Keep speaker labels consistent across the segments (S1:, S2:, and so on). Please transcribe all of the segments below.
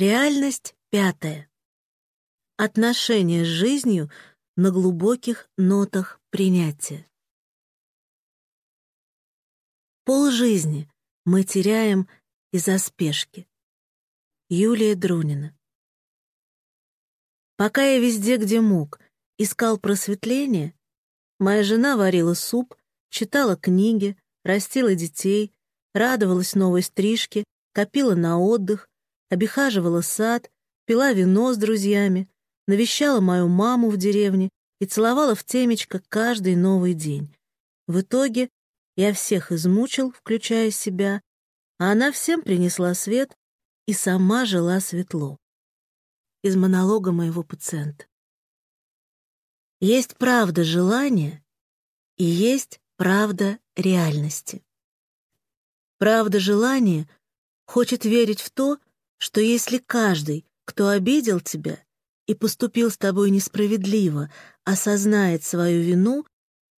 S1: Реальность пятая. Отношение с жизнью на глубоких нотах принятия. Пол жизни мы теряем из-за спешки. Юлия Друнина. Пока я везде, где мог, искал просветление, моя жена варила суп, читала книги, растила детей, радовалась новой стрижке, копила на отдых, обихаживала сад, пила вино с друзьями, навещала мою маму в деревне и целовала в темечко каждый новый день. В итоге я всех измучил, включая себя, а она всем принесла свет и сама жила светло. Из монолога моего пациента. Есть правда желания и есть правда реальности. Правда желания хочет верить в то, что если каждый, кто обидел тебя и поступил с тобой несправедливо, осознает свою вину,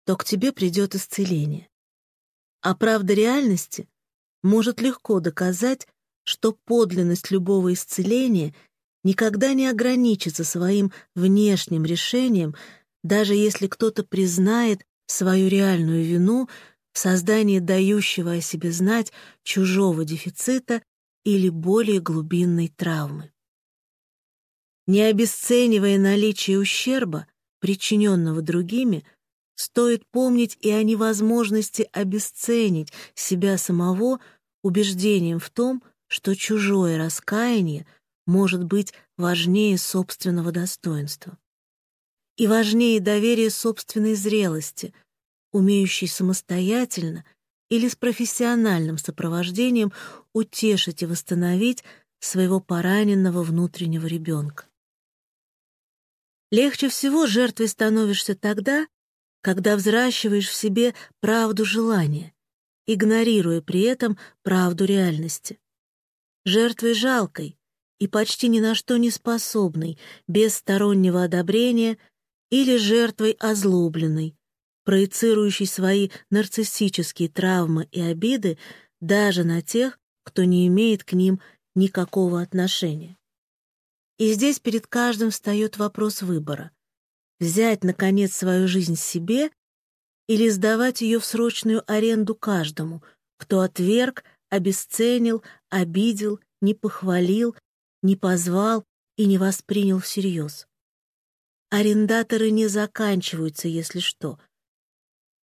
S1: то к тебе придет исцеление. А правда реальности может легко доказать, что подлинность любого исцеления никогда не ограничится своим внешним решением, даже если кто-то признает свою реальную вину в создании дающего о себе знать чужого дефицита или более глубинной травмы. Не обесценивая наличие ущерба, причиненного другими, стоит помнить и о невозможности обесценить себя самого убеждением в том, что чужое раскаяние может быть важнее собственного достоинства. И важнее доверия собственной зрелости, умеющей самостоятельно или с профессиональным сопровождением утешить и восстановить своего пораненного внутреннего ребенка. Легче всего жертвой становишься тогда, когда взращиваешь в себе правду желания, игнорируя при этом правду реальности. Жертвой жалкой и почти ни на что не способной, без стороннего одобрения, или жертвой озлобленной, проецирующий свои нарциссические травмы и обиды даже на тех, кто не имеет к ним никакого отношения. И здесь перед каждым встает вопрос выбора — взять, наконец, свою жизнь себе или сдавать ее в срочную аренду каждому, кто отверг, обесценил, обидел, не похвалил, не позвал и не воспринял всерьез. Арендаторы не заканчиваются, если что —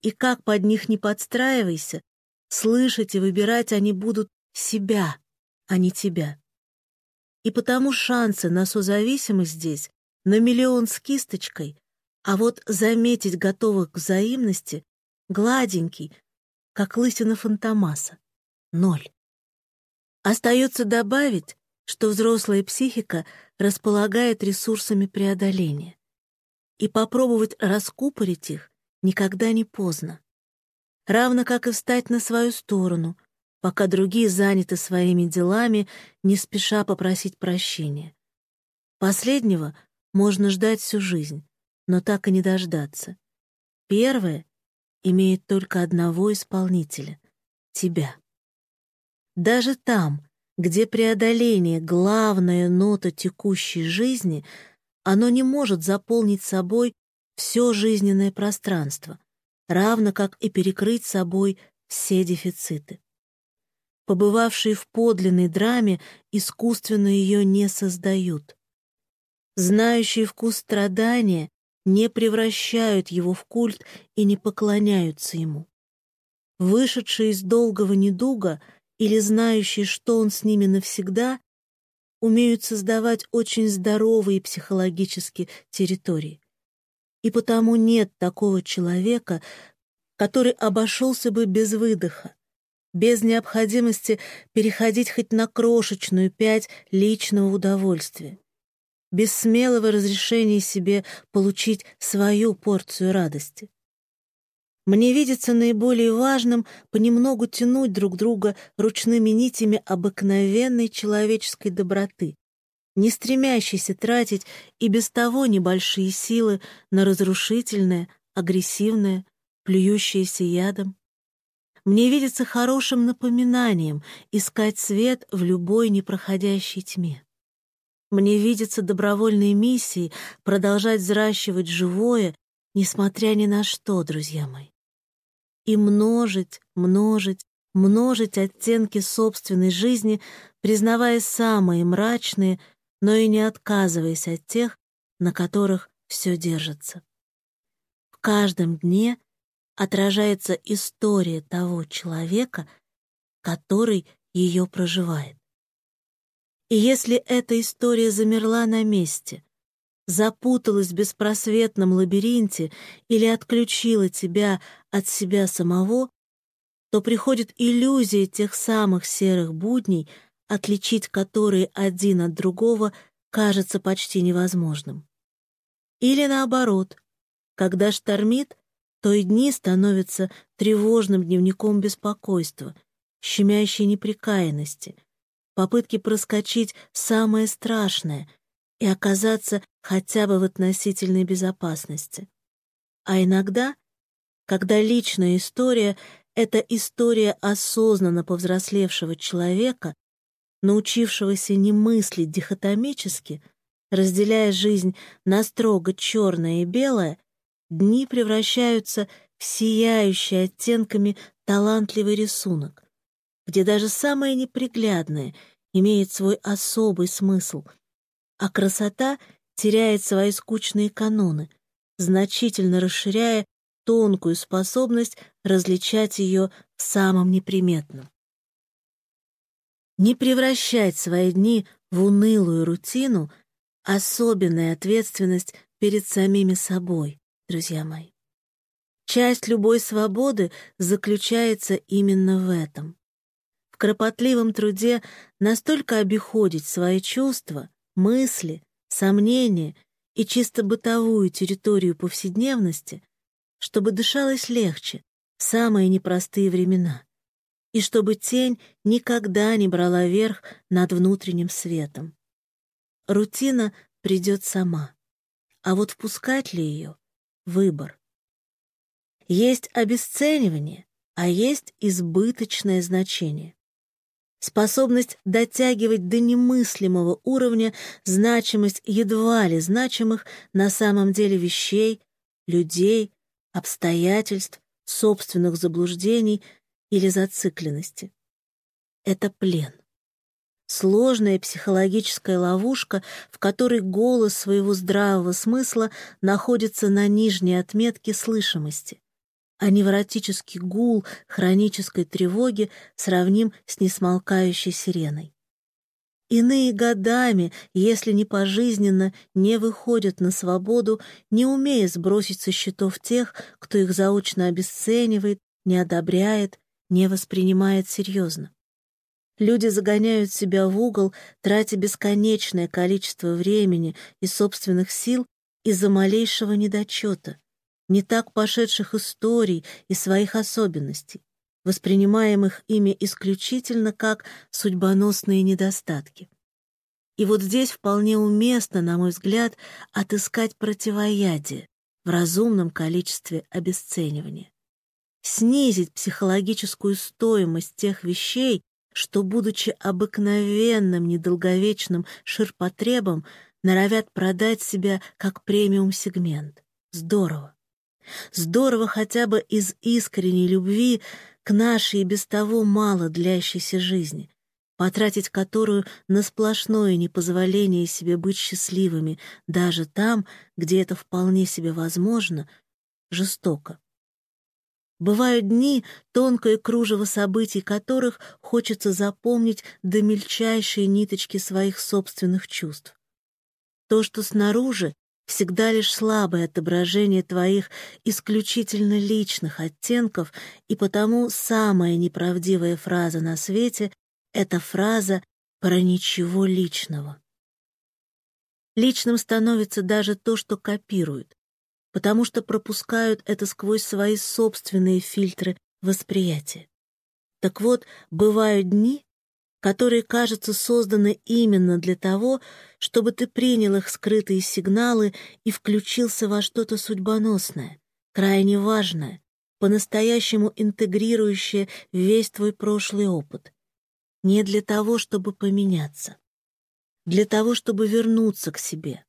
S1: и как под них не подстраивайся, слышать и выбирать они будут себя, а не тебя. И потому шансы на созависимость здесь на миллион с кисточкой, а вот заметить готовых к взаимности гладенький, как лысина фантомаса. Ноль. Остается добавить, что взрослая психика располагает ресурсами преодоления. И попробовать раскупорить их никогда не поздно. Равно как и встать на свою сторону, пока другие заняты своими делами, не спеша попросить прощения. Последнего можно ждать всю жизнь, но так и не дождаться. Первое имеет только одного исполнителя — тебя. Даже там, где преодоление — главная нота текущей жизни, оно не может заполнить собой все жизненное пространство, равно как и перекрыть собой все дефициты. Побывавшие в подлинной драме искусственно ее не создают. Знающие вкус страдания не превращают его в культ и не поклоняются ему. Вышедшие из долгого недуга или знающие, что он с ними навсегда, умеют создавать очень здоровые психологические территории и потому нет такого человека, который обошелся бы без выдоха, без необходимости переходить хоть на крошечную пять личного удовольствия, без смелого разрешения себе получить свою порцию радости. Мне видится наиболее важным понемногу тянуть друг друга ручными нитями обыкновенной человеческой доброты, не стремящийся тратить и без того небольшие силы на разрушительное, агрессивное, плюющееся ядом. Мне видится хорошим напоминанием искать свет в любой непроходящей тьме. Мне видится добровольной миссией продолжать взращивать живое, несмотря ни на что, друзья мои. И множить, множить, множить оттенки собственной жизни, признавая самые мрачные, но и не отказываясь от тех, на которых все держится. В каждом дне отражается история того человека, который ее проживает. И если эта история замерла на месте, запуталась в беспросветном лабиринте или отключила тебя от себя самого, то приходит иллюзия тех самых серых будней, отличить которые один от другого кажется почти невозможным. Или наоборот, когда штормит, то и дни становятся тревожным дневником беспокойства, щемящей неприкаянности — попытки проскочить самое страшное и оказаться хотя бы в относительной безопасности. А иногда, когда личная история — это история осознанно повзрослевшего человека, научившегося не мыслить дихотомически, разделяя жизнь на строго черное и белое, дни превращаются в сияющий оттенками талантливый рисунок, где даже самое неприглядное имеет свой особый смысл, а красота теряет свои скучные каноны, значительно расширяя тонкую способность различать ее в самом неприметном. Не превращать свои дни в унылую рутину — особенная ответственность перед самими собой, друзья мои. Часть любой свободы заключается именно в этом в кропотливом труде настолько обиходить свои чувства, мысли, сомнения и чисто бытовую территорию повседневности, чтобы дышалось легче в самые непростые времена, и чтобы тень никогда не брала верх над внутренним светом. Рутина придет сама, а вот впускать ли ее — выбор. Есть обесценивание, а есть избыточное значение способность дотягивать до немыслимого уровня значимость едва ли значимых на самом деле вещей, людей, обстоятельств, собственных заблуждений или зацикленности. Это плен. Сложная психологическая ловушка, в которой голос своего здравого смысла находится на нижней отметке слышимости а невротический гул хронической тревоги сравним с несмолкающей сиреной. Иные годами, если не пожизненно, не выходят на свободу, не умея сбросить со счетов тех, кто их заочно обесценивает, не одобряет, не воспринимает серьезно. Люди загоняют себя в угол, тратя бесконечное количество времени и собственных сил из-за малейшего недочета — не так пошедших историй и своих особенностей, воспринимаемых ими исключительно как судьбоносные недостатки. И вот здесь вполне уместно, на мой взгляд, отыскать противоядие в разумном количестве обесценивания. Снизить психологическую стоимость тех вещей, что, будучи обыкновенным недолговечным ширпотребом, норовят продать себя как премиум-сегмент. Здорово. Здорово хотя бы из искренней любви к нашей и без того мало длящейся жизни, потратить которую на сплошное непозволение себе быть счастливыми даже там, где это вполне себе возможно, жестоко. Бывают дни, тонкое кружево событий которых хочется запомнить до мельчайшей ниточки своих собственных чувств. То, что снаружи, всегда лишь слабое отображение твоих исключительно личных оттенков, и потому самая неправдивая фраза на свете — это фраза про ничего личного. Личным становится даже то, что копируют, потому что пропускают это сквозь свои собственные фильтры восприятия. Так вот, бывают дни, которые, кажется, созданы именно для того, чтобы ты принял их скрытые сигналы и включился во что-то судьбоносное, крайне важное, по-настоящему интегрирующее весь твой прошлый опыт. Не для того, чтобы поменяться. для того, чтобы вернуться к себе,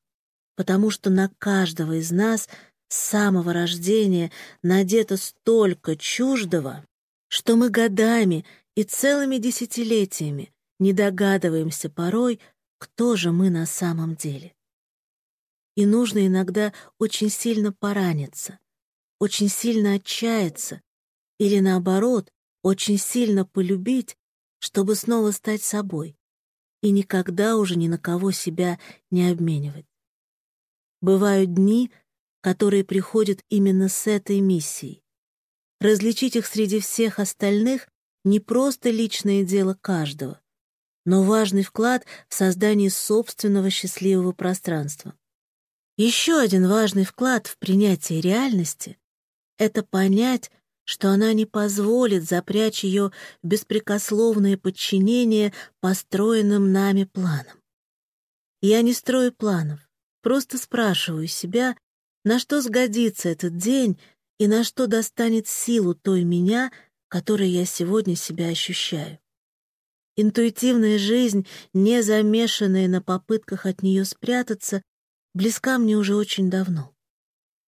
S1: потому что на каждого из нас с самого рождения надето столько чуждого, что мы годами и целыми десятилетиями не догадываемся порой, кто же мы на самом деле. И нужно иногда очень сильно пораниться, очень сильно отчаяться или, наоборот, очень сильно полюбить, чтобы снова стать собой и никогда уже ни на кого себя не обменивать. Бывают дни, которые приходят именно с этой миссией. Различить их среди всех остальных не просто личное дело каждого, но важный вклад в создание собственного счастливого пространства. Еще один важный вклад в принятие реальности — это понять, что она не позволит запрячь ее в беспрекословное подчинение построенным нами планам. Я не строю планов, просто спрашиваю себя, на что сгодится этот день и на что достанет силу той меня, которой я сегодня себя ощущаю. Интуитивная жизнь, не замешанная на попытках от нее спрятаться, близка мне уже очень давно.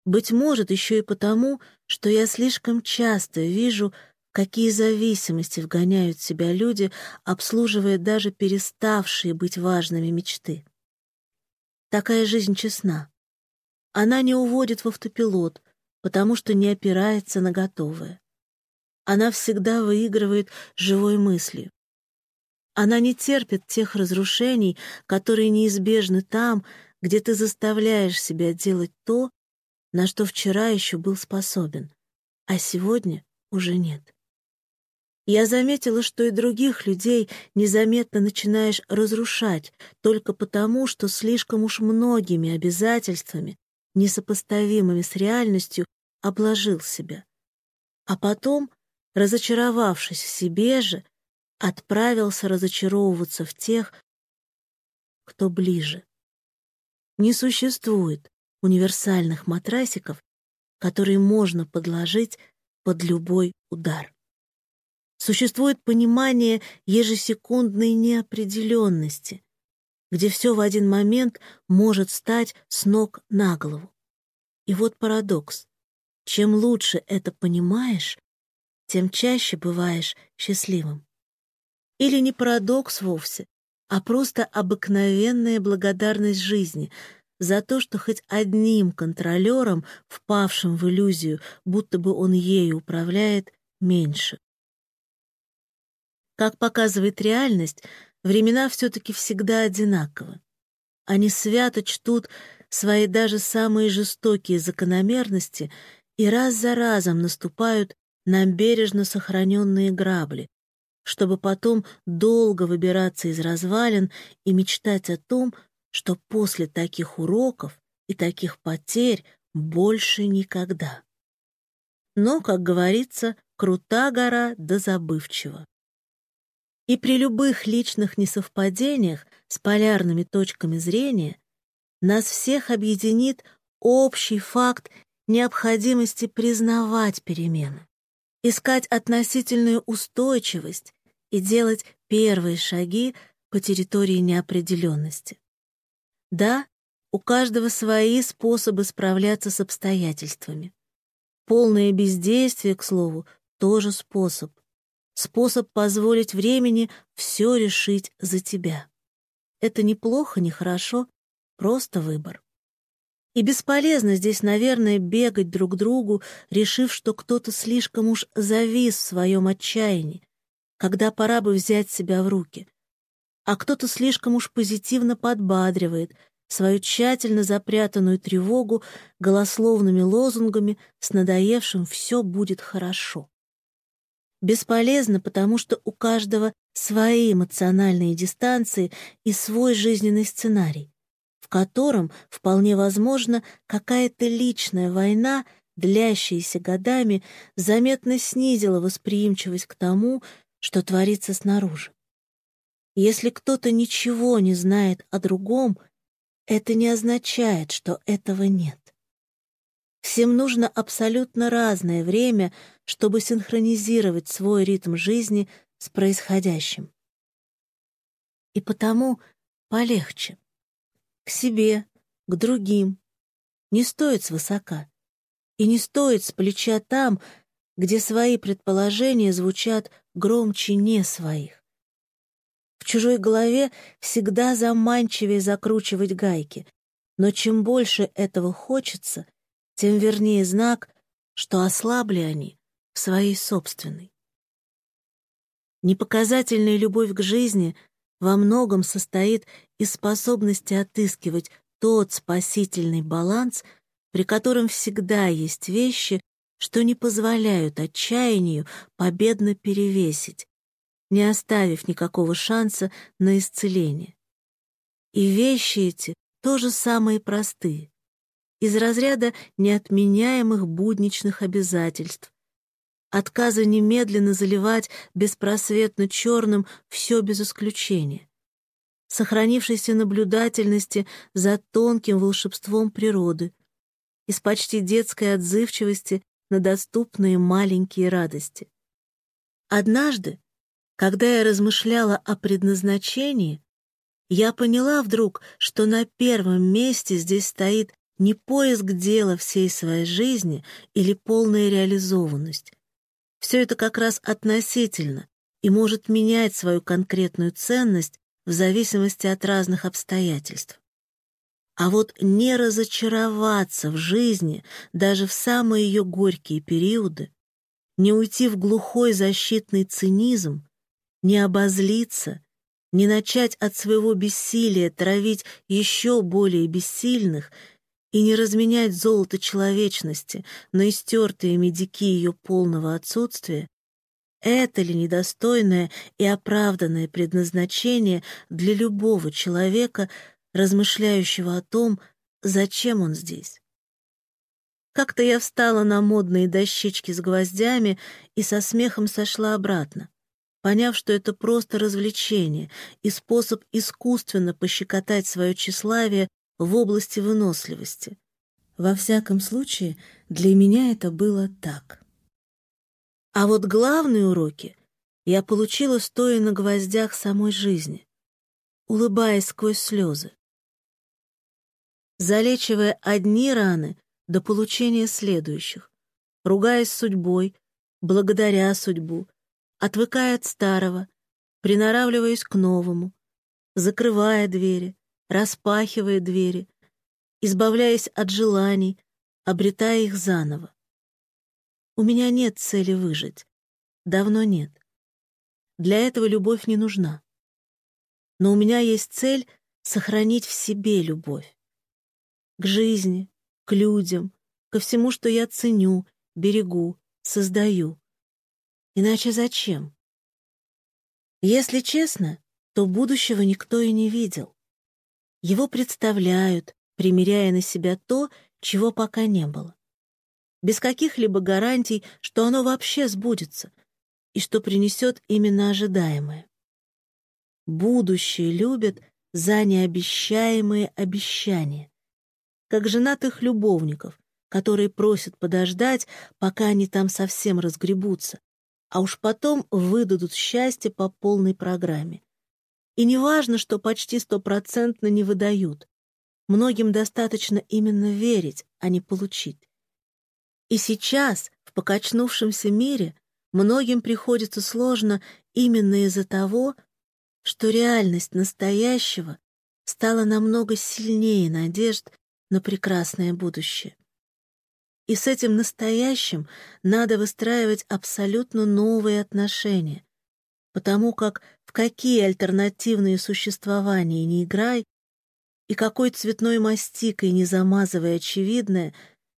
S1: Быть может, еще и потому, что я слишком часто вижу, какие зависимости вгоняют себя люди, обслуживая даже переставшие быть важными мечты. Такая жизнь честна. Она не уводит в автопилот, потому что не опирается на готовое. Она всегда выигрывает живой мыслью. Она не терпит тех разрушений, которые неизбежны там, где ты заставляешь себя делать то, на что вчера еще был способен, а сегодня уже нет. Я заметила, что и других людей незаметно начинаешь разрушать только потому, что слишком уж многими обязательствами, несопоставимыми с реальностью, обложил себя. А потом, разочаровавшись в себе же, отправился разочаровываться в тех, кто ближе. Не существует универсальных матрасиков, которые можно подложить под любой удар. Существует понимание ежесекундной неопределенности, где все в один момент может стать с ног на голову. И вот парадокс. Чем лучше это понимаешь, тем чаще бываешь счастливым. Или не парадокс вовсе, а просто обыкновенная благодарность жизни — за то, что хоть одним контролером, впавшим в иллюзию, будто бы он ею управляет, меньше. Как показывает реальность, времена все-таки всегда одинаковы. Они свято чтут свои даже самые жестокие закономерности и раз за разом наступают на бережно сохраненные грабли, чтобы потом долго выбираться из развалин и мечтать о том, что после таких уроков и таких потерь больше никогда. Но, как говорится, крута гора да забывчива. И при любых личных несовпадениях с полярными точками зрения нас всех объединит общий факт необходимости признавать перемены, искать относительную устойчивость и делать первые шаги по территории неопределенности. Да, у каждого свои способы справляться с обстоятельствами. Полное бездействие, к слову, тоже способ. Способ позволить времени все решить за тебя. Это не плохо, не хорошо, просто выбор. И бесполезно здесь, наверное, бегать друг другу, решив, что кто-то слишком уж завис в своем отчаянии, когда пора бы взять себя в руки а кто-то слишком уж позитивно подбадривает свою тщательно запрятанную тревогу голословными лозунгами с надоевшим «все будет хорошо». Бесполезно, потому что у каждого свои эмоциональные дистанции и свой жизненный сценарий, в котором, вполне возможно, какая-то личная война, длящаяся годами, заметно снизила восприимчивость к тому, что творится снаружи. Если кто-то ничего не знает о другом, это не означает, что этого нет. Всем нужно абсолютно разное время, чтобы синхронизировать свой ритм жизни с происходящим. И потому полегче. К себе, к другим. Не стоит свысока. И не стоит с плеча там, где свои предположения звучат громче не своих. В чужой голове всегда заманчивее закручивать гайки, но чем больше этого хочется, тем вернее знак, что ослабли они в своей собственной. Непоказательная любовь к жизни во многом состоит из способности отыскивать тот спасительный баланс, при котором всегда есть вещи, что не позволяют отчаянию победно перевесить, не оставив никакого шанса на исцеление. И вещи эти тоже самые простые, из разряда неотменяемых будничных обязательств, отказа немедленно заливать беспросветно черным все без исключения, сохранившейся наблюдательности за тонким волшебством природы, из почти детской отзывчивости на доступные маленькие радости. Однажды, когда я размышляла о предназначении, я поняла вдруг, что на первом месте здесь стоит не поиск дела всей своей жизни или полная реализованность. Все это как раз относительно и может менять свою конкретную ценность в зависимости от разных обстоятельств. А вот не разочароваться в жизни даже в самые ее горькие периоды, не уйти в глухой защитный цинизм, не обозлиться, не начать от своего бессилия травить еще более бессильных и не разменять золото человечности на истертые медики ее полного отсутствия, это ли недостойное и оправданное предназначение для любого человека, размышляющего о том, зачем он здесь. Как-то я встала на модные дощечки с гвоздями и со смехом сошла обратно, поняв, что это просто развлечение и способ искусственно пощекотать свое тщеславие в области выносливости. Во всяком случае, для меня это было так. А вот главные уроки я получила, стоя на гвоздях самой жизни, улыбаясь сквозь слезы залечивая одни раны до получения следующих, ругаясь судьбой, благодаря судьбу, отвыкая от старого, приноравливаясь к новому, закрывая двери, распахивая двери, избавляясь от желаний, обретая их заново. У меня нет цели выжить. Давно нет. Для этого любовь не нужна. Но у меня есть цель сохранить в себе любовь к жизни, к людям, ко всему, что я ценю, берегу, создаю. Иначе зачем? Если честно, то будущего никто и не видел. Его представляют, примеряя на себя то, чего пока не было. Без каких-либо гарантий, что оно вообще сбудется и что принесет именно ожидаемое. Будущее любят за необещаемые обещания как женатых любовников, которые просят подождать, пока они там совсем разгребутся, а уж потом выдадут счастье по полной программе. И не важно, что почти стопроцентно не выдают. Многим достаточно именно верить, а не получить. И сейчас, в покачнувшемся мире, многим приходится сложно именно из-за того, что реальность настоящего стала намного сильнее надежд на прекрасное будущее. И с этим настоящим надо выстраивать абсолютно новые отношения, потому как в какие альтернативные существования не играй, и какой цветной мастикой не замазывая очевидное,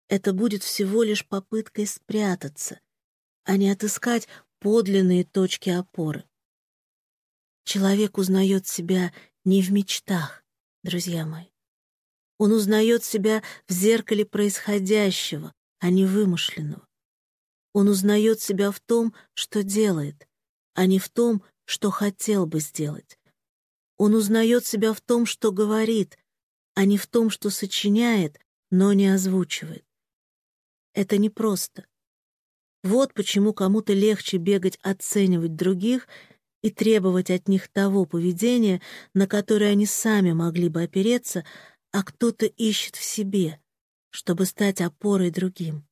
S1: это будет всего лишь попыткой спрятаться, а не отыскать подлинные точки опоры. Человек узнает себя не в мечтах, друзья мои. Он узнает себя в зеркале происходящего, а не вымышленного. Он узнает себя в том, что делает, а не в том, что хотел бы сделать. Он узнает себя в том, что говорит, а не в том, что сочиняет, но не озвучивает. Это непросто. Вот почему кому-то легче бегать оценивать других, и требовать от них того поведения, на которое они сами могли бы опереться, а кто-то ищет в себе, чтобы стать опорой другим.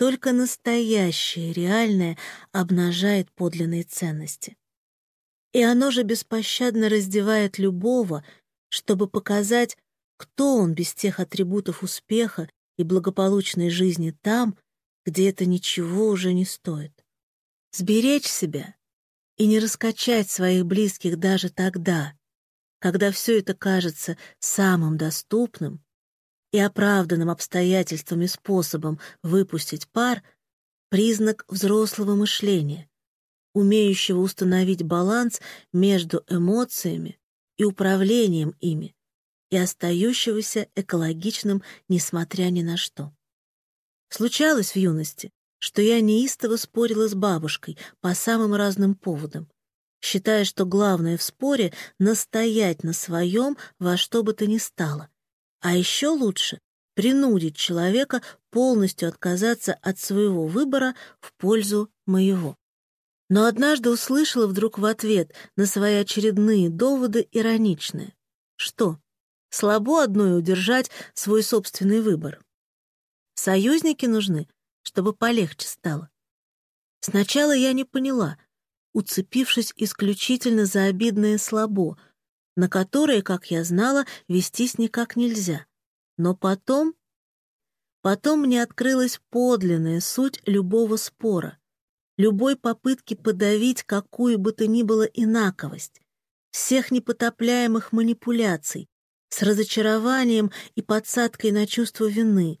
S1: Только настоящее, реальное обнажает подлинные ценности. И оно же беспощадно раздевает любого, чтобы показать, кто он без тех атрибутов успеха и благополучной жизни там, где это ничего уже не стоит. Сберечь себя и не раскачать своих близких даже тогда, когда все это кажется самым доступным и оправданным обстоятельствами способом выпустить пар — признак взрослого мышления, умеющего установить баланс между эмоциями и управлением ими, и остающегося экологичным, несмотря ни на что. Случалось в юности, что я неистово спорила с бабушкой по самым разным поводам, считая, что главное в споре — настоять на своем во что бы то ни стало. А еще лучше — принудить человека полностью отказаться от своего выбора в пользу моего. Но однажды услышала вдруг в ответ на свои очередные доводы ироничное. Что, Слабо одной удержать свой собственный выбор. Союзники нужны, чтобы полегче стало. Сначала я не поняла, уцепившись исключительно за обидное слабо, на которое, как я знала, вестись никак нельзя. Но потом... Потом мне открылась подлинная суть любого спора, любой попытки подавить какую бы то ни было инаковость, всех непотопляемых манипуляций, с разочарованием и подсадкой на чувство вины,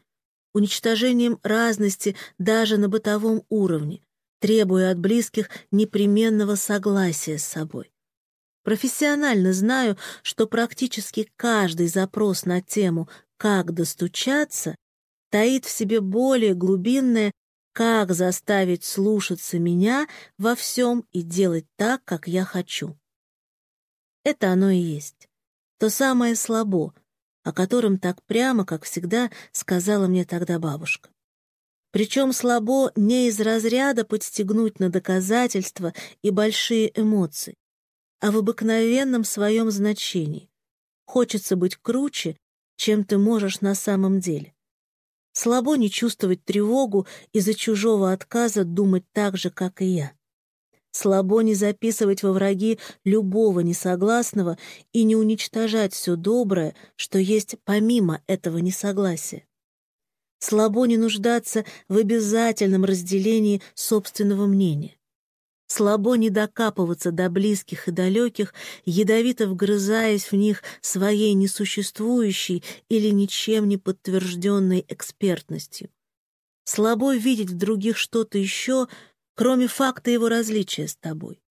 S1: уничтожением разности даже на бытовом уровне, требуя от близких непременного согласия с собой. Профессионально знаю, что практически каждый запрос на тему «как достучаться» таит в себе более глубинное «как заставить слушаться меня во всем и делать так, как я хочу». Это оно и есть то самое слабо, о котором так прямо, как всегда, сказала мне тогда бабушка. Причем слабо не из разряда подстегнуть на доказательства и большие эмоции, а в обыкновенном своем значении. Хочется быть круче, чем ты можешь на самом деле. Слабо не чувствовать тревогу из-за чужого отказа думать так же, как и я. Слабо не записывать во враги любого несогласного и не уничтожать все доброе, что есть помимо этого несогласия. Слабо не нуждаться в обязательном разделении собственного мнения. Слабо не докапываться до близких и далеких, ядовито вгрызаясь в них своей несуществующей или ничем не подтвержденной экспертностью. Слабо видеть в других что-то еще — кроме факта его различия с тобой.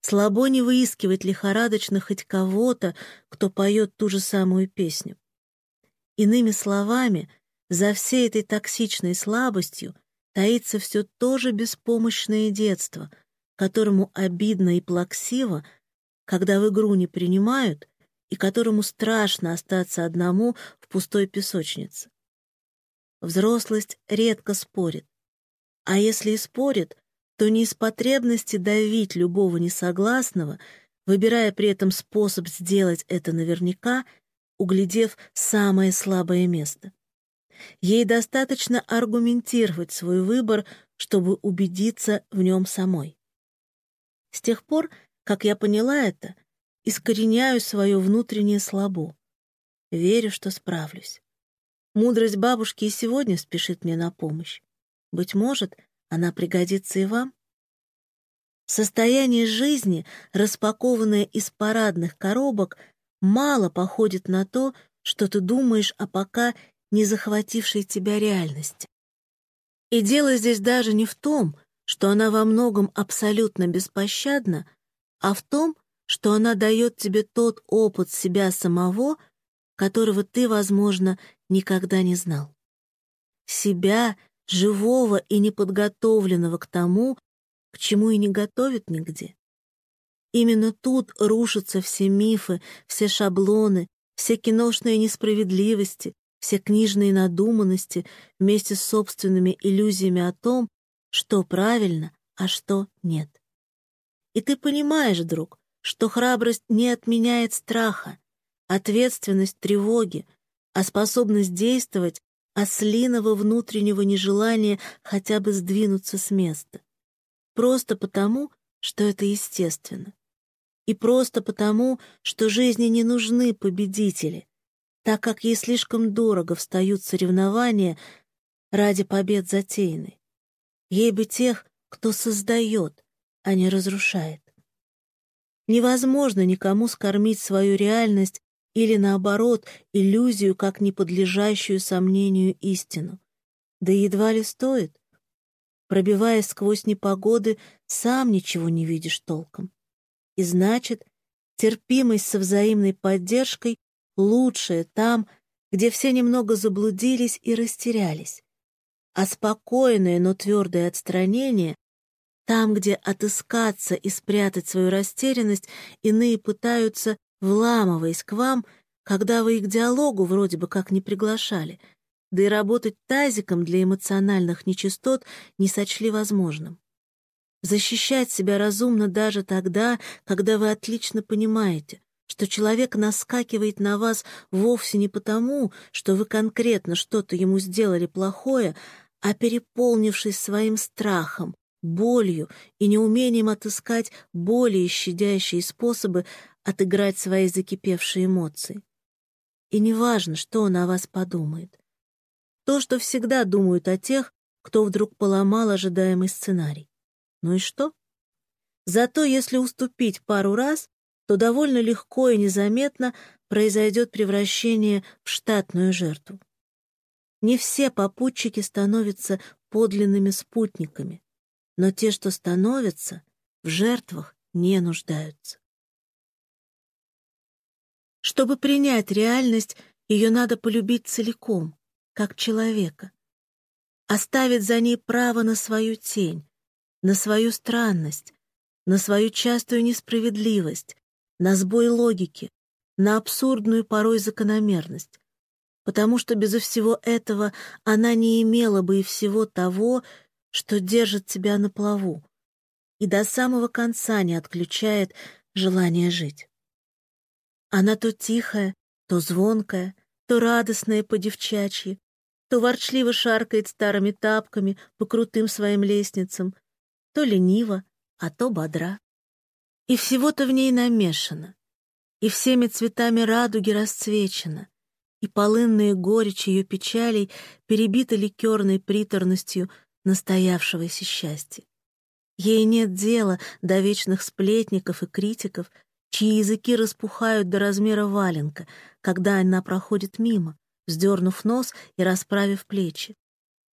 S1: Слабо не выискивать лихорадочно хоть кого-то, кто поет ту же самую песню. Иными словами, за всей этой токсичной слабостью таится все то же беспомощное детство, которому обидно и плаксиво, когда в игру не принимают и которому страшно остаться одному в пустой песочнице. Взрослость редко спорит, а если и спорит, то не из потребности давить любого несогласного, выбирая при этом способ сделать это наверняка, углядев самое слабое место. Ей достаточно аргументировать свой выбор, чтобы убедиться в нем самой. С тех пор, как я поняла это, искореняю свое внутреннее слабо. Верю, что справлюсь. Мудрость бабушки и сегодня спешит мне на помощь. Быть может, она пригодится и вам? Состояние жизни, распакованное из парадных коробок, мало походит на то, что ты думаешь о пока не захватившей тебя реальности. И дело здесь даже не в том, что она во многом абсолютно беспощадна, а в том, что она дает тебе тот опыт себя самого, которого ты, возможно, никогда не знал. Себя, живого и неподготовленного к тому, к чему и не готовят нигде. Именно тут рушатся все мифы, все шаблоны, все киношные несправедливости, все книжные надуманности вместе с собственными иллюзиями о том, что правильно, а что нет. И ты понимаешь, друг, что храбрость не отменяет страха, ответственность тревоги, а способность действовать ослиного внутреннего нежелания хотя бы сдвинуться с места. Просто потому, что это естественно. И просто потому, что жизни не нужны победители, так как ей слишком дорого встают соревнования ради побед затеянной. Ей бы тех, кто создает, а не разрушает. Невозможно никому скормить свою реальность или, наоборот, иллюзию как неподлежащую сомнению истину. Да едва ли стоит. Пробиваясь сквозь непогоды, сам ничего не видишь толком. И значит, терпимость со взаимной поддержкой лучшая там, где все немного заблудились и растерялись. А спокойное, но твердое отстранение там, где отыскаться и спрятать свою растерянность, иные пытаются вламываясь к вам, когда вы их к диалогу вроде бы как не приглашали, да и работать тазиком для эмоциональных нечистот не сочли возможным. Защищать себя разумно даже тогда, когда вы отлично понимаете, что человек наскакивает на вас вовсе не потому, что вы конкретно что-то ему сделали плохое, а переполнившись своим страхом, болью и неумением отыскать более щадящие способы отыграть свои закипевшие эмоции. И неважно, что он о вас подумает. То, что всегда думают о тех, кто вдруг поломал ожидаемый сценарий. Ну и что? Зато если уступить пару раз, то довольно легко и незаметно произойдет превращение в штатную жертву. Не все попутчики становятся подлинными спутниками, но те, что становятся, в жертвах не нуждаются. Чтобы принять реальность, ее надо полюбить целиком, как человека. Оставить за ней право на свою тень, на свою странность, на свою частую несправедливость, на сбой логики, на абсурдную порой закономерность, потому что безо всего этого она не имела бы и всего того, что держит тебя на плаву и до самого конца не отключает желание жить. Она то тихая, то звонкая, то радостная по-девчачьи, то ворчливо шаркает старыми тапками по крутым своим лестницам, то лениво, а то бодра. И всего-то в ней намешано, и всеми цветами радуги расцвечено, и полынные горечь ее печалей перебиты ликерной приторностью настоявшегося счастья. Ей нет дела до вечных сплетников и критиков, чьи языки распухают до размера валенка, когда она проходит мимо, вздернув нос и расправив плечи.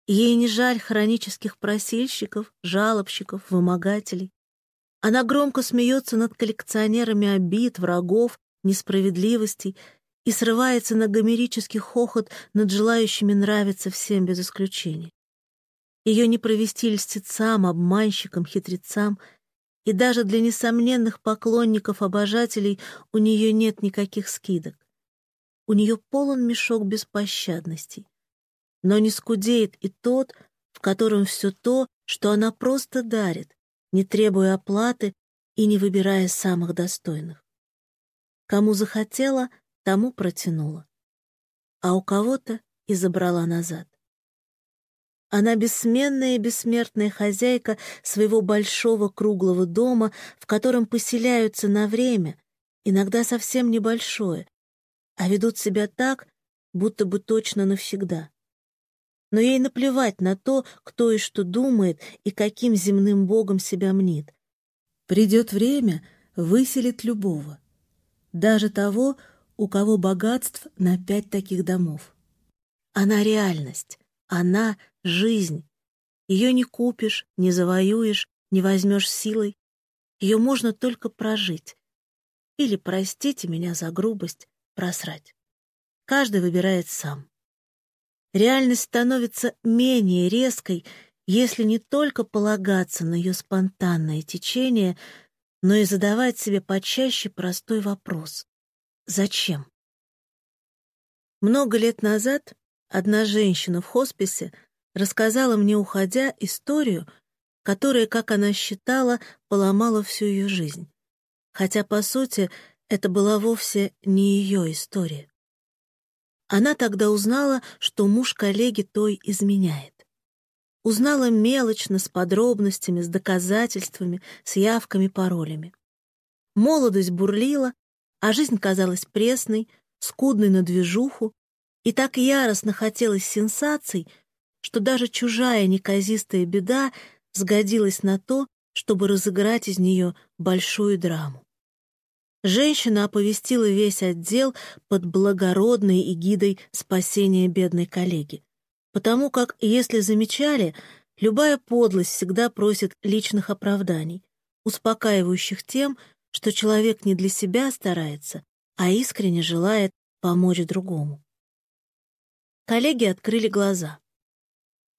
S1: Ей не жаль хронических просильщиков, жалобщиков, вымогателей. Она громко смеется над коллекционерами обид, врагов, несправедливостей и срывается на гомерический хохот над желающими нравиться всем без исключения. Ее не провести льстецам, обманщикам, хитрецам — и даже для несомненных поклонников-обожателей у нее нет никаких скидок. У нее полон мешок беспощадностей. Но не скудеет и тот, в котором все то, что она просто дарит, не требуя оплаты и не выбирая самых достойных. Кому захотела, тому протянула, а у кого-то и забрала назад. Она бессменная и бессмертная хозяйка своего большого круглого дома, в котором поселяются на время, иногда совсем небольшое, а ведут себя так, будто бы точно навсегда. Но ей наплевать на то, кто и что думает и каким земным богом себя мнит. Придет время, выселит любого, даже того, у кого богатств на пять таких домов. Она реальность, она — жизнь. Ее не купишь, не завоюешь, не возьмешь силой. Ее можно только прожить. Или, простите меня за грубость, просрать. Каждый выбирает сам. Реальность становится менее резкой, если не только полагаться на ее спонтанное течение, но и задавать себе почаще простой вопрос. Зачем? Много лет назад Одна женщина в хосписе рассказала мне, уходя, историю, которое, как она считала, поломало всю ее жизнь. Хотя, по сути, это была вовсе не ее история. Она тогда узнала, что муж коллеги той изменяет. Узнала мелочно, с подробностями, с доказательствами, с явками, паролями. Молодость бурлила, а жизнь казалась пресной, скудной на движуху, и так яростно хотелось сенсаций, что даже чужая неказистая беда сгодилась на то, чтобы разыграть из нее большую драму. Женщина оповестила весь отдел под благородной эгидой спасения бедной коллеги, потому как, если замечали, любая подлость всегда просит личных оправданий, успокаивающих тем, что человек не для себя старается, а искренне желает помочь другому. Коллеги открыли глаза.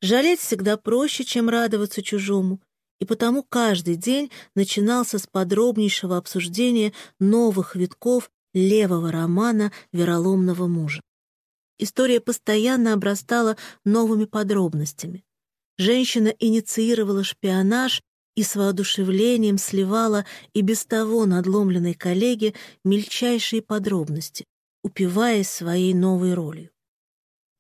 S1: Жалеть всегда проще, чем радоваться чужому, и потому каждый день начинался с подробнейшего обсуждения новых витков левого романа вероломного мужа. История постоянно обрастала новыми подробностями. Женщина инициировала шпионаж и с воодушевлением сливала и без того надломленной коллеге мельчайшие подробности, упиваясь своей новой ролью.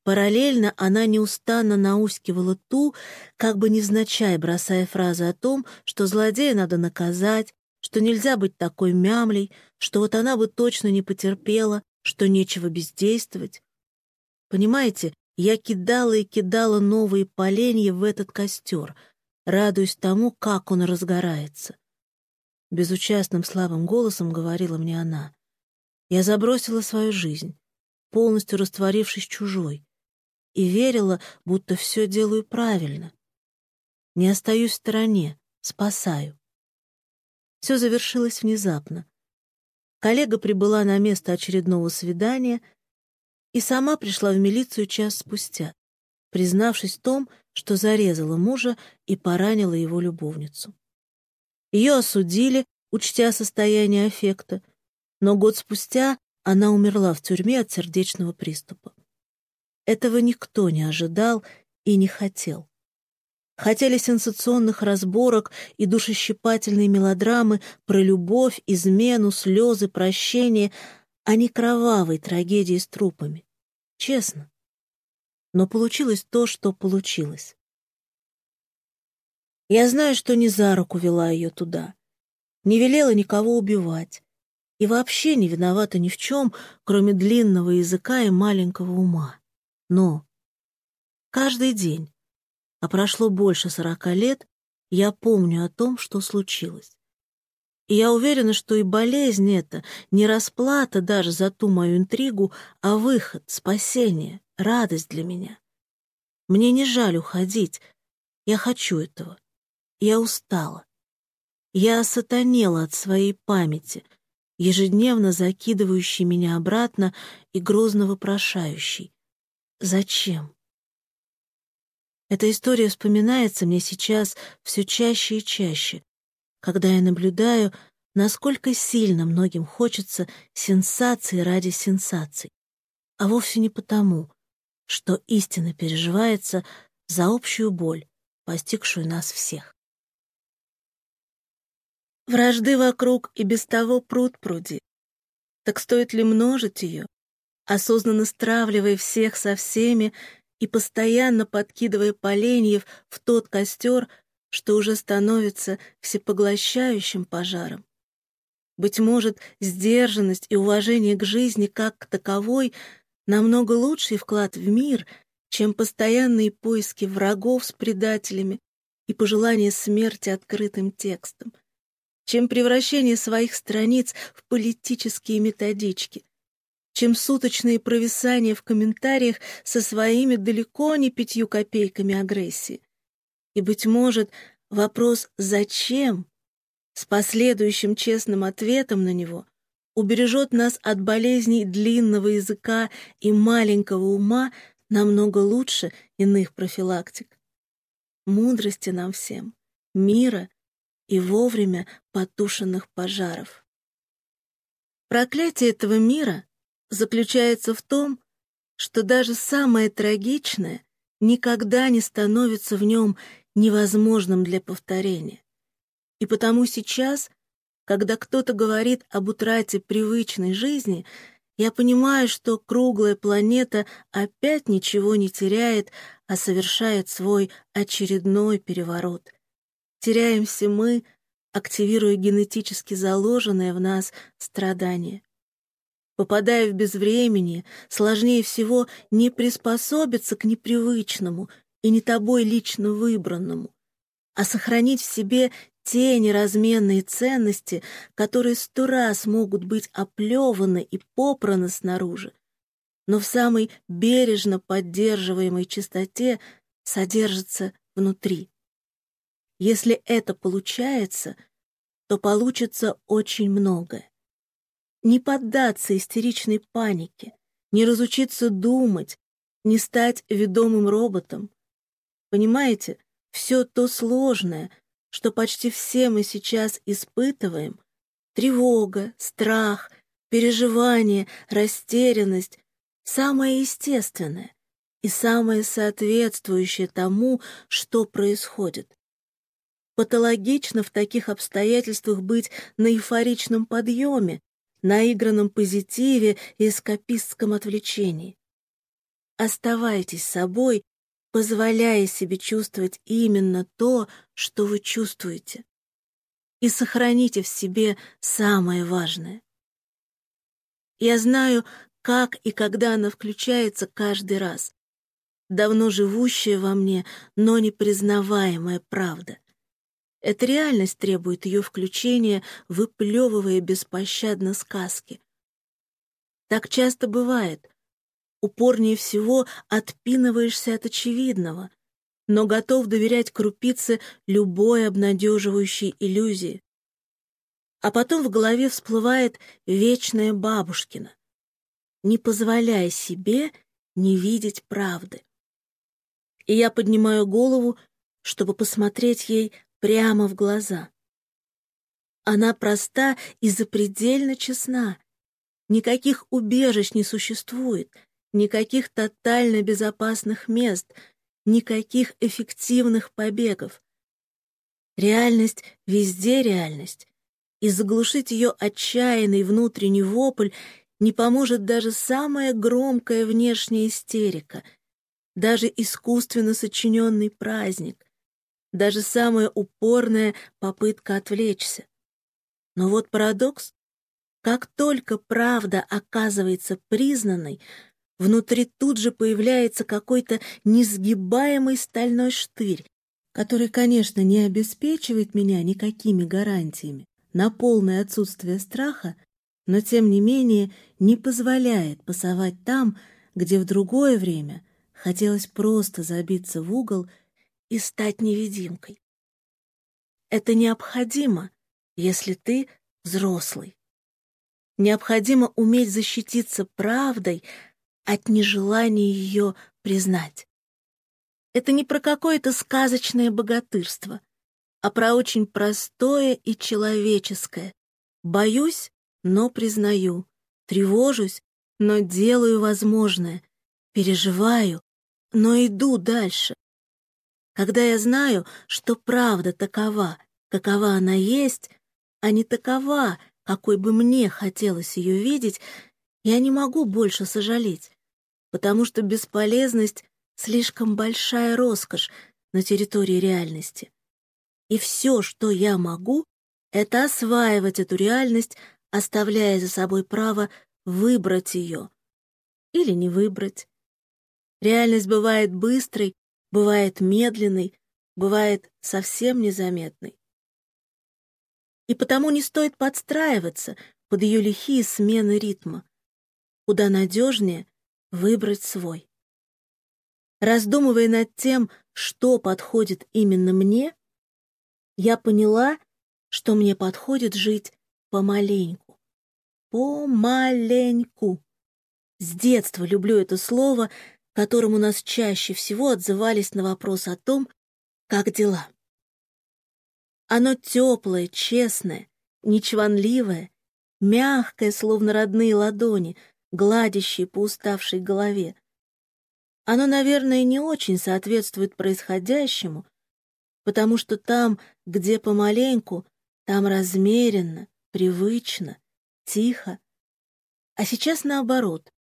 S1: Параллельно она неустанно наускивала ту, как бы невзначай бросая фразы о том, что злодея надо наказать, что нельзя быть такой мямлей, что вот она бы точно не потерпела, что нечего бездействовать. Понимаете, я кидала и кидала новые поленья в этот костер, радуясь тому, как он разгорается. Безучастным слабым голосом говорила мне она. Я забросила свою жизнь, полностью растворившись чужой и верила, будто все делаю правильно. Не остаюсь в стороне, спасаю. Все завершилось внезапно. Коллега прибыла на место очередного свидания и сама пришла в милицию час спустя, признавшись в том, что зарезала мужа и поранила его любовницу. Ее осудили, учтя состояние аффекта, но год спустя она умерла в тюрьме от сердечного приступа. Этого никто не ожидал и не хотел. Хотели сенсационных разборок и душещипательные мелодрамы про любовь, измену, слезы, прощение, а не кровавой трагедии с трупами. Честно. Но получилось то, что получилось. Я знаю, что не за руку вела ее туда, не велела никого убивать и вообще не виновата ни в чем, кроме длинного языка и маленького ума. Но каждый день, а прошло больше сорока лет, я помню о том, что случилось. И я уверена, что и болезнь эта не расплата даже за ту мою интригу, а выход, спасение, радость для меня. Мне не жаль уходить, я хочу этого. Я устала. Я осатанела от своей памяти, ежедневно закидывающей меня обратно и грозно вопрошающей. Зачем? Эта история вспоминается мне сейчас все чаще и чаще, когда я наблюдаю, насколько сильно многим хочется сенсации ради сенсаций, а вовсе не потому, что истина переживается за общую боль, постигшую нас всех. Вражды вокруг и без того пруд пруди. Так стоит ли множить ее, осознанно стравливая всех со всеми и постоянно подкидывая поленьев в тот костер, что уже становится всепоглощающим пожаром. Быть может, сдержанность и уважение к жизни как к таковой намного лучший вклад в мир, чем постоянные поиски врагов с предателями и пожелание смерти открытым текстом, чем превращение своих страниц в политические методички — чем суточные провисания в комментариях со своими далеко не пятью копейками агрессии. И, быть может, вопрос «зачем?» с последующим честным ответом на него убережет нас от болезней длинного языка и маленького ума намного лучше иных профилактик. Мудрости нам всем, мира и вовремя потушенных пожаров. Проклятие этого мира заключается в том, что даже самое трагичное никогда не становится в нем невозможным для повторения. И потому сейчас, когда кто-то говорит об утрате привычной жизни, я понимаю, что круглая планета опять ничего не теряет, а совершает свой очередной переворот. Теряемся мы, активируя генетически заложенное в нас страдание. Попадая в безвремени, сложнее всего не приспособиться к непривычному и не тобой лично выбранному, а сохранить в себе те неразменные ценности, которые сто раз могут быть оплеваны и попраны снаружи, но в самой бережно поддерживаемой чистоте содержатся внутри. Если это получается, то получится очень многое не поддаться истеричной панике, не разучиться думать, не стать ведомым роботом. Понимаете, все то сложное, что почти все мы сейчас испытываем, тревога, страх, переживание, растерянность, самое естественное и самое соответствующее тому, что происходит. Патологично в таких обстоятельствах быть на эйфоричном подъеме, наигранном позитиве и эскапистском отвлечении. Оставайтесь собой, позволяя себе чувствовать именно то, что вы чувствуете. И сохраните в себе самое важное. Я знаю, как и когда она включается каждый раз. Давно живущая во мне, но непризнаваемая правда. Эта реальность требует ее включения, выплевывая беспощадно сказки. Так часто бывает. Упорнее всего отпинываешься от очевидного, но готов доверять крупице любой обнадеживающей иллюзии. А потом в голове всплывает вечная бабушкина. Не позволяй себе не видеть правды. И я поднимаю голову, чтобы посмотреть ей прямо в глаза. Она проста и запредельно честна. Никаких убежищ не существует, никаких тотально безопасных мест, никаких эффективных побегов. Реальность везде реальность, и заглушить ее отчаянный внутренний вопль не поможет даже самая громкая внешняя истерика, даже искусственно сочиненный праздник даже самая упорная попытка отвлечься. Но вот парадокс. Как только правда оказывается признанной, внутри тут же появляется какой-то несгибаемый стальной штырь, который, конечно, не обеспечивает меня никакими гарантиями на полное отсутствие страха, но, тем не менее, не позволяет пасовать там, где в другое время хотелось просто забиться в угол и стать невидимкой. Это необходимо, если ты взрослый. Необходимо уметь защититься правдой от нежелания ее признать. Это не про какое-то сказочное богатырство, а про очень простое и человеческое. Боюсь, но признаю. Тревожусь, но делаю возможное. Переживаю, но иду дальше когда я знаю, что правда такова, какова она есть, а не такова, какой бы мне хотелось ее видеть, я не могу больше сожалеть, потому что бесполезность — слишком большая роскошь на территории реальности. И все, что я могу, это осваивать эту реальность, оставляя за собой право выбрать ее или не выбрать. Реальность бывает быстрой бывает медленный, бывает совсем незаметный. И потому не стоит подстраиваться под ее лихие смены ритма. Куда надежнее выбрать свой. Раздумывая над тем, что подходит именно мне, я поняла, что мне подходит жить помаленьку. Помаленьку. С детства люблю это слово, которым у нас чаще всего отзывались на вопрос о том, как дела. Оно теплое, честное, нечванливое, мягкое, словно родные ладони, гладящие по уставшей голове. Оно, наверное, не очень соответствует происходящему, потому что там, где помаленьку, там размеренно, привычно, тихо. А сейчас наоборот,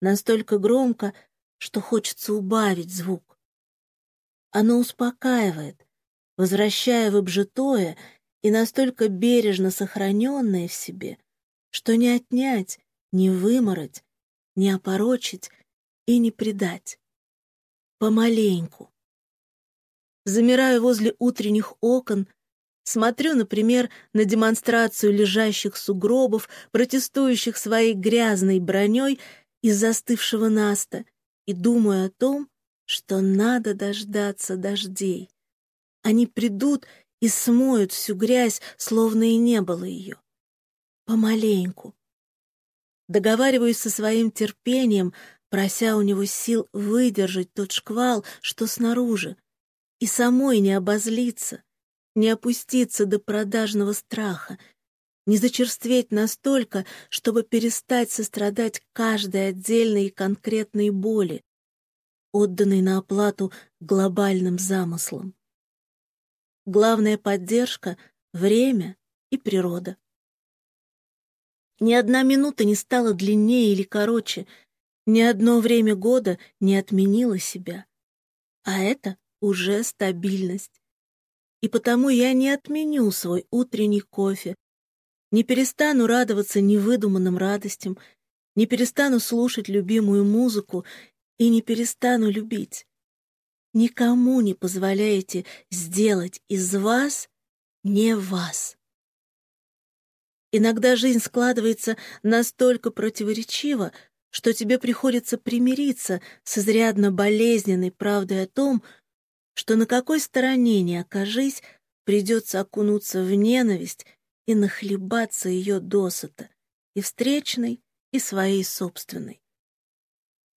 S1: настолько громко, что хочется убавить звук. Оно успокаивает, возвращая в обжитое и настолько бережно сохраненное в себе, что не отнять, не вымороть, не опорочить и не предать. Помаленьку. Замираю возле утренних окон, смотрю, например, на демонстрацию лежащих сугробов, протестующих своей грязной броней из застывшего наста, и думаю о том, что надо дождаться дождей. Они придут и смоют всю грязь, словно и не было ее. Помаленьку. Договариваюсь со своим терпением, прося у него сил выдержать тот шквал, что снаружи, и самой не обозлиться, не опуститься до продажного страха, не зачерстветь настолько, чтобы перестать сострадать каждой отдельной и конкретной боли, отданной на оплату глобальным замыслам. Главная поддержка — время и природа. Ни одна минута не стала длиннее или короче, ни одно время года не отменило себя. А это уже стабильность. И потому я не отменю свой утренний кофе, не перестану радоваться невыдуманным радостям, не перестану слушать любимую музыку и не перестану любить. Никому не позволяете сделать из вас не вас. Иногда жизнь складывается настолько противоречиво, что тебе приходится примириться с изрядно болезненной правдой о том, что на какой стороне не окажись, придется окунуться в ненависть и нахлебаться ее досыта, и встречной, и своей собственной.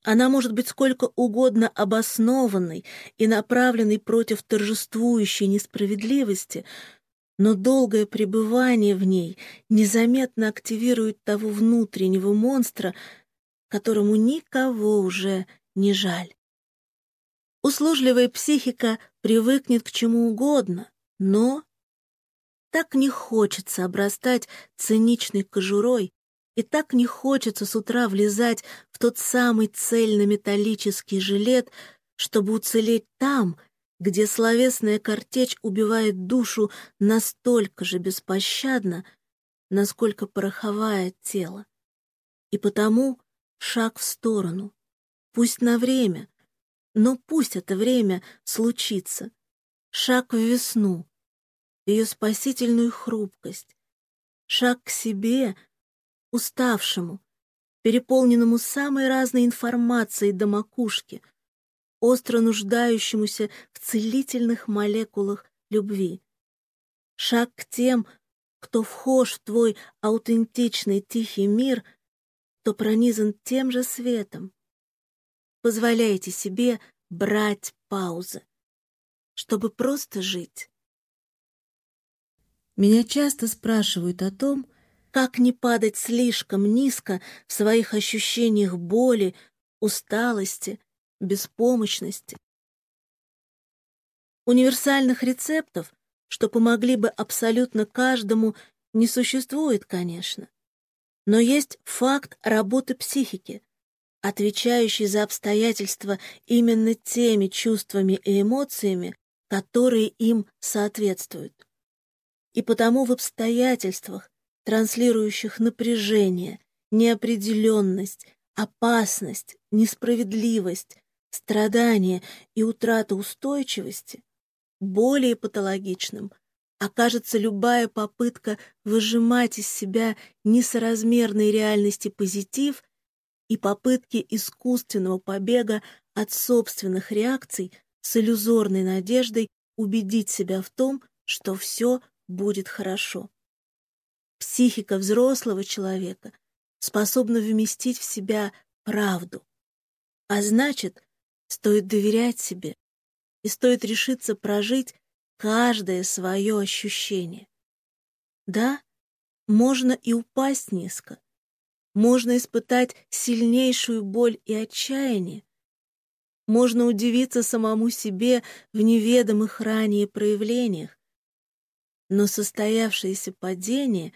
S1: Она может быть сколько угодно обоснованной и направленной против торжествующей несправедливости, но долгое пребывание в ней незаметно активирует того внутреннего монстра, которому никого уже не жаль. Услужливая психика привыкнет к чему угодно, но так не хочется обрастать циничной кожурой, и так не хочется с утра влезать в тот самый цельно-металлический жилет, чтобы уцелеть там, где словесная картечь убивает душу настолько же беспощадно, насколько пороховое тело. И потому шаг в сторону, пусть на время, но пусть это время случится. Шаг в весну, ее спасительную хрупкость, шаг к себе — уставшему, переполненному самой разной информацией до макушки, остро нуждающемуся в целительных молекулах любви. Шаг к тем, кто вхож в твой аутентичный тихий мир, кто пронизан тем же светом. Позволяйте себе брать паузы, чтобы просто жить. Меня часто спрашивают о том, как не падать слишком низко в своих ощущениях боли, усталости, беспомощности? Универсальных рецептов, что помогли бы абсолютно каждому, не существует, конечно. Но есть факт работы психики, отвечающий за обстоятельства именно теми чувствами и эмоциями, которые им соответствуют. И потому в обстоятельствах, транслирующих напряжение, неопределенность, опасность, несправедливость, страдание и утрата устойчивости, более патологичным окажется любая попытка выжимать из себя несоразмерной реальности позитив и попытки искусственного побега от собственных реакций с иллюзорной надеждой убедить себя в том, что все будет хорошо. Психика взрослого человека способна вместить в себя правду. А значит, стоит доверять себе и стоит решиться прожить каждое свое ощущение. Да, можно и упасть низко, можно испытать сильнейшую боль и отчаяние, Можно удивиться самому себе в неведомых ранее проявлениях. Но состоявшееся падение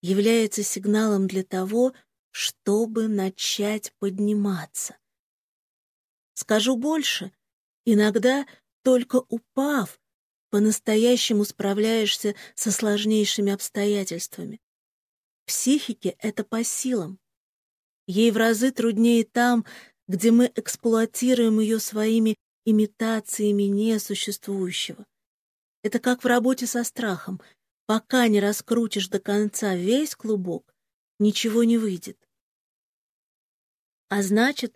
S1: является сигналом для того, чтобы начать подниматься. Скажу больше, иногда, только упав, по-настоящему справляешься со сложнейшими обстоятельствами. Психике это по силам. Ей в разы труднее там, где мы эксплуатируем ее своими имитациями несуществующего. Это как в работе со страхом. Пока не раскрутишь до конца весь клубок, ничего не выйдет. А значит,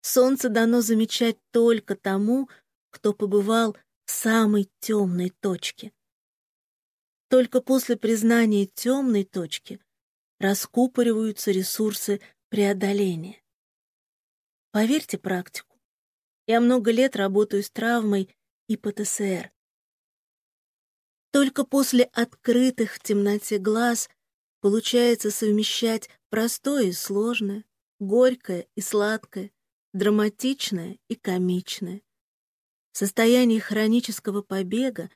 S1: солнце дано замечать только тому, кто побывал самой темной точке. Только после признания темной точки раскупориваются ресурсы преодоления. Поверьте практику. Я много лет работаю с травмой и ПТСР. Только после открытых в темноте глаз получается совмещать простое и сложное, горькое и сладкое, драматичное и комичное состояние хронического побега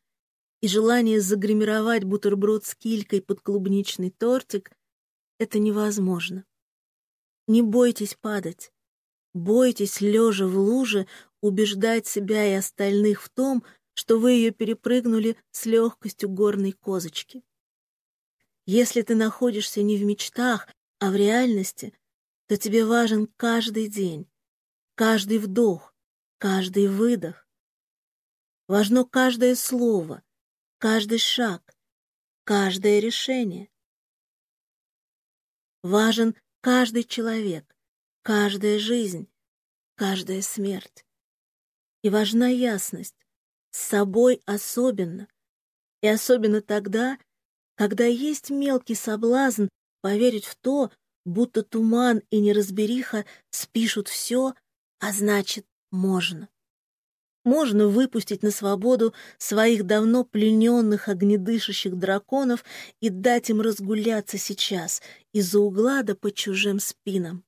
S1: и желание загримировать бутерброд с килькой под клубничный тортик — это невозможно. Не бойтесь падать. Бойтесь, лежа в луже, убеждать себя и остальных в том, что вы ее перепрыгнули с легкостью горной козочки. Если ты находишься не в мечтах, а в реальности, то тебе важен каждый день, каждый вдох, каждый выдох, Важно каждое слово, каждый шаг, каждое решение. Важен каждый человек, каждая жизнь, каждая смерть. И важна ясность, с собой особенно, и особенно тогда, когда есть мелкий соблазн поверить в то, будто туман и неразбериха спишут все, а значит, можно можно выпустить на свободу своих давно плененных огнедышащих драконов и дать им разгуляться сейчас из-за угла да по чужим спинам.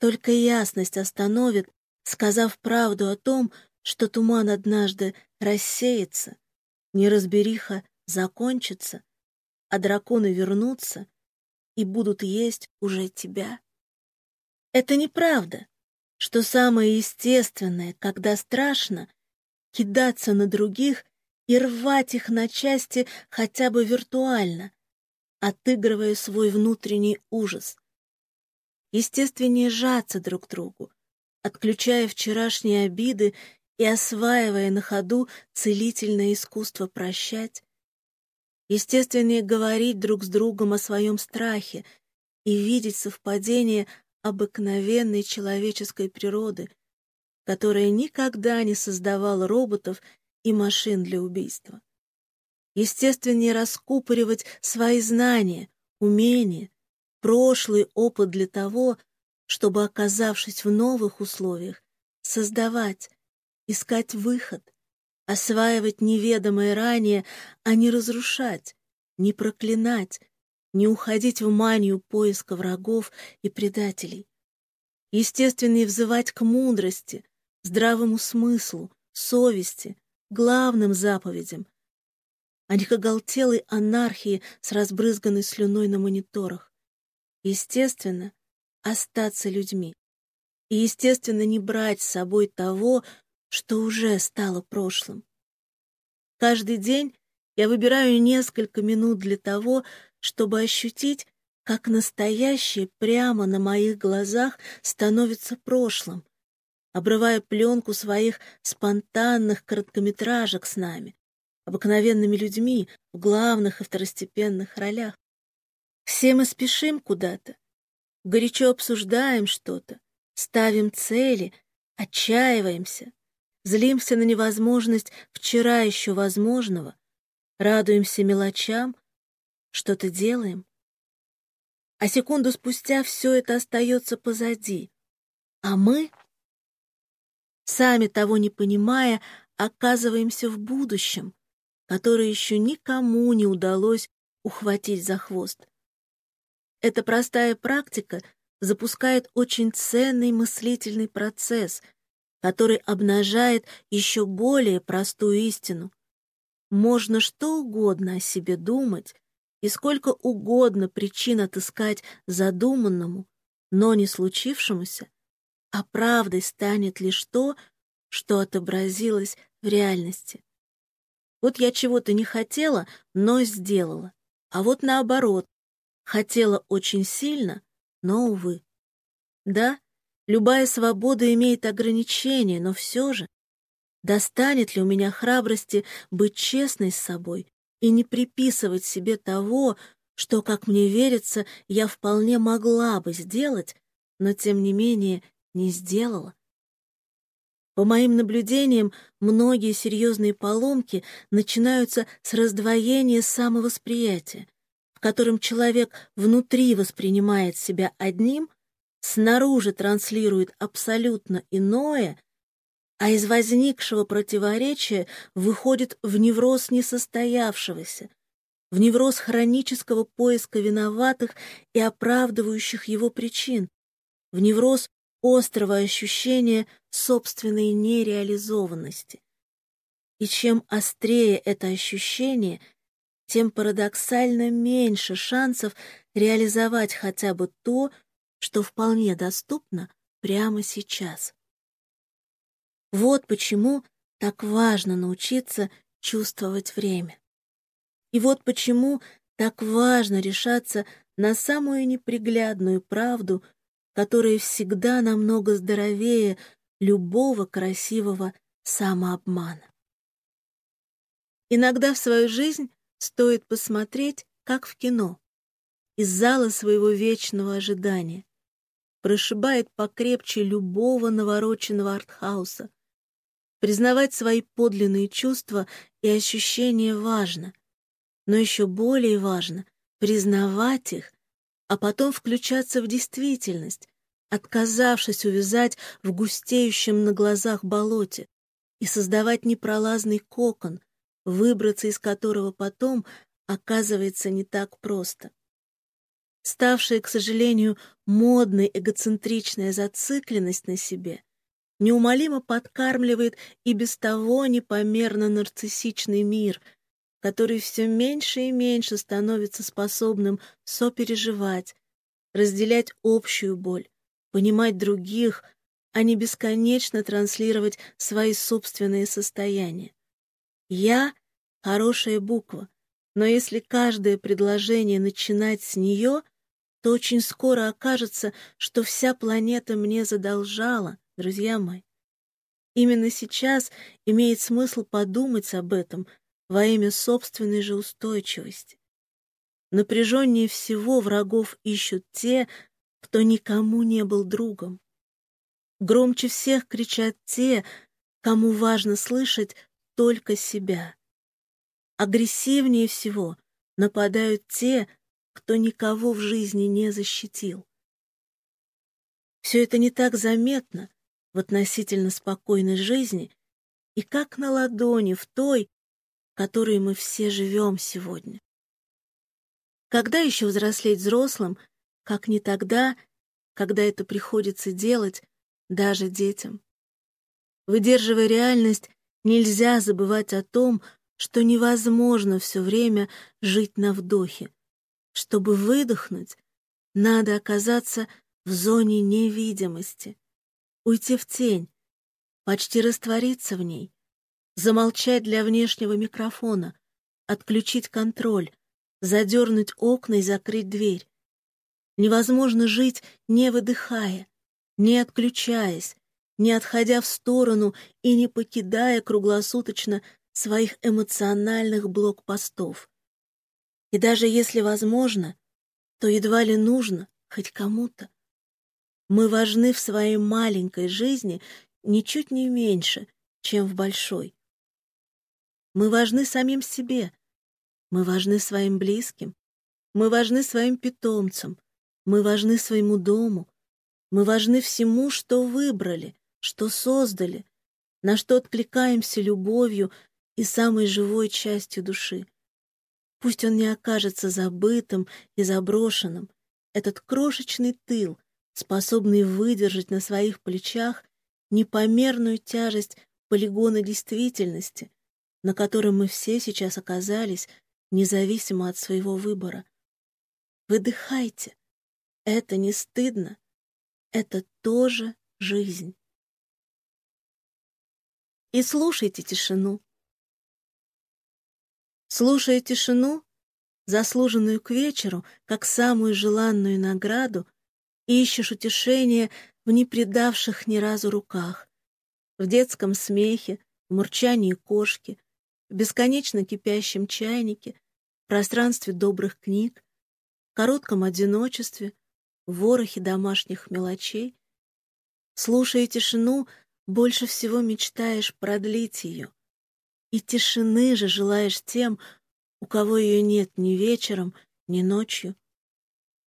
S1: Только ясность остановит, сказав правду о том, что туман однажды рассеется, неразбериха закончится, а драконы вернутся и будут есть уже тебя. Это неправда что самое естественное, когда страшно, кидаться на других и рвать их на части хотя бы виртуально, отыгрывая свой внутренний ужас. Естественнее сжаться друг к другу, отключая вчерашние обиды и осваивая на ходу целительное искусство прощать. Естественнее говорить друг с другом о своем страхе и видеть совпадение обыкновенной человеческой природы, которая никогда не создавала роботов и машин для убийства. Естественнее раскупоривать свои знания, умения, прошлый опыт для того, чтобы, оказавшись в новых условиях, создавать, искать выход, осваивать неведомое ранее, а не разрушать, не проклинать, не уходить в манию поиска врагов и предателей. Естественно, взывать к мудрости, здравому смыслу, совести, главным заповедям, а не к оголтелой анархии с разбрызганной слюной на мониторах. Естественно, остаться людьми. И, естественно, не брать с собой того, что уже стало прошлым. Каждый день я выбираю несколько минут для того, чтобы ощутить, как настоящее прямо на моих глазах становится прошлым, обрывая пленку своих спонтанных короткометражек с нами, обыкновенными людьми в главных и второстепенных ролях. Все мы спешим куда-то, горячо обсуждаем что-то, ставим цели, отчаиваемся, злимся на невозможность вчера еще возможного, радуемся мелочам, что-то делаем. А секунду спустя все это остается позади. А мы, сами того не понимая, оказываемся в будущем, которое еще никому не удалось ухватить за хвост. Эта простая практика запускает очень ценный мыслительный процесс, который обнажает еще более простую истину. Можно что угодно о себе думать и сколько угодно причин отыскать задуманному, но не случившемуся, а правдой станет лишь то, что отобразилось в реальности. Вот я чего-то не хотела, но сделала. А вот наоборот, хотела очень сильно, но, увы. Да, любая свобода имеет ограничения, но все же, достанет ли у меня храбрости быть честной с собой и не приписывать себе того, что, как мне верится, я вполне могла бы сделать, но, тем не менее, не сделала? По моим наблюдениям, многие серьезные поломки начинаются с раздвоения самовосприятия, в котором человек внутри воспринимает себя одним, снаружи транслирует абсолютно иное, а из возникшего противоречия выходит в невроз несостоявшегося, в невроз хронического поиска виноватых и оправдывающих его причин, в невроз острого ощущения собственной нереализованности. И чем острее это ощущение, тем парадоксально меньше шансов реализовать хотя бы то, что вполне доступно прямо сейчас. Вот почему так важно научиться чувствовать время. И вот почему так важно решаться на самую неприглядную правду которая всегда намного здоровее любого красивого самообмана. Иногда в свою жизнь стоит посмотреть, как в кино, из зала своего вечного ожидания. Прошибает покрепче любого навороченного артхауса. Признавать свои подлинные чувства и ощущения важно, но еще более важно признавать их а потом включаться в действительность, отказавшись увязать в густеющем на глазах болоте и создавать непролазный кокон, выбраться из которого потом оказывается не так просто. Ставшая, к сожалению, модной эгоцентричная зацикленность на себе неумолимо подкармливает и без того непомерно нарциссичный мир — который все меньше и меньше становится способным сопереживать, разделять общую боль, понимать других, а не бесконечно транслировать свои собственные состояния. «Я» — хорошая буква, но если каждое предложение начинать с нее, то очень скоро окажется, что вся планета мне задолжала, друзья мои. Именно сейчас имеет смысл подумать об этом, во имя собственной же устойчивости. Напряженнее всего врагов ищут те, кто никому не был другом. Громче всех кричат те, кому важно слышать только себя. Агрессивнее всего нападают те, кто никого в жизни не защитил. Все это не так заметно в относительно спокойной жизни и как на ладони в той, которой мы все живем сегодня. Когда еще взрослеть взрослым, как не тогда, когда это приходится делать даже детям? Выдерживая реальность, нельзя забывать о том, что невозможно все время жить на вдохе. Чтобы выдохнуть, надо оказаться в зоне невидимости, уйти в тень, почти раствориться в ней, замолчать для внешнего микрофона, отключить контроль, задернуть окна и закрыть дверь. Невозможно жить, не выдыхая, не отключаясь, не отходя в сторону и не покидая круглосуточно своих эмоциональных блокпостов. И даже если возможно, то едва ли нужно хоть кому-то. Мы важны в своей маленькой жизни ничуть не меньше, чем в большой. Мы важны самим себе. Мы важны своим близким. Мы важны своим питомцам. Мы важны своему дому. Мы важны всему, что выбрали, что создали, на что откликаемся любовью и самой живой частью души. Пусть он не окажется забытым и заброшенным, этот крошечный тыл, способный выдержать на своих плечах непомерную тяжесть полигона действительности, на котором мы все сейчас оказались, независимо от своего выбора. Выдыхайте. Это не стыдно. Это тоже жизнь. И слушайте тишину. Слушая тишину, заслуженную к вечеру, как самую желанную награду, ищешь утешение в непредавших ни разу руках, в детском смехе, в мурчании кошки, в бесконечно кипящем чайнике, в пространстве добрых книг, в коротком одиночестве, в ворохе домашних мелочей. Слушая тишину, больше всего мечтаешь продлить ее. И тишины же желаешь тем, у кого ее нет ни вечером, ни ночью.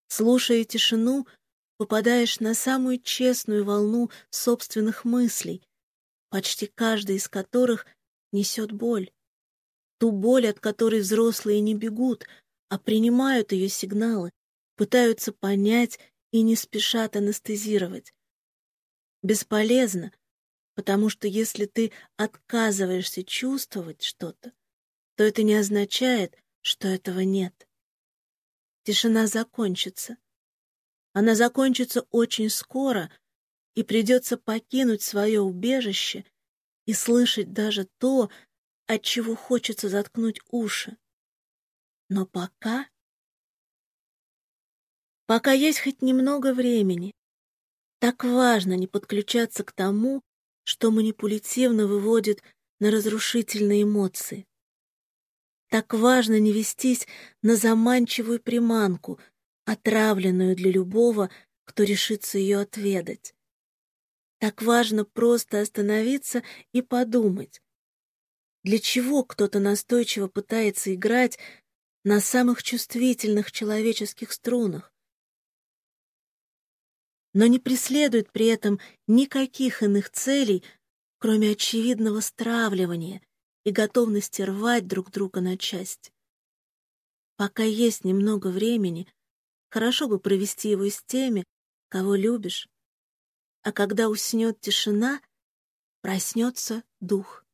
S1: Слушая тишину, попадаешь на самую честную волну собственных мыслей, почти каждая из которых несет боль. Ту боль, от которой взрослые не бегут, а принимают ее сигналы, пытаются понять и не спешат анестезировать. Бесполезно, потому что если ты отказываешься чувствовать что-то, то это не означает, что этого нет. Тишина закончится. Она закончится очень скоро, и придется покинуть свое убежище и слышать даже то, от чего хочется заткнуть уши. Но пока... Пока есть хоть немного времени, так важно не подключаться к тому, что манипулятивно выводит на разрушительные эмоции. Так важно не вестись на заманчивую приманку, отравленную для любого, кто решится ее отведать. Так важно просто остановиться и подумать, для чего кто-то настойчиво пытается играть на самых чувствительных человеческих струнах, но не преследует при этом никаких иных целей, кроме очевидного стравливания и готовности рвать друг друга на части. Пока есть немного времени, хорошо бы провести его с теми, кого любишь. А когда уснет тишина, проснется дух.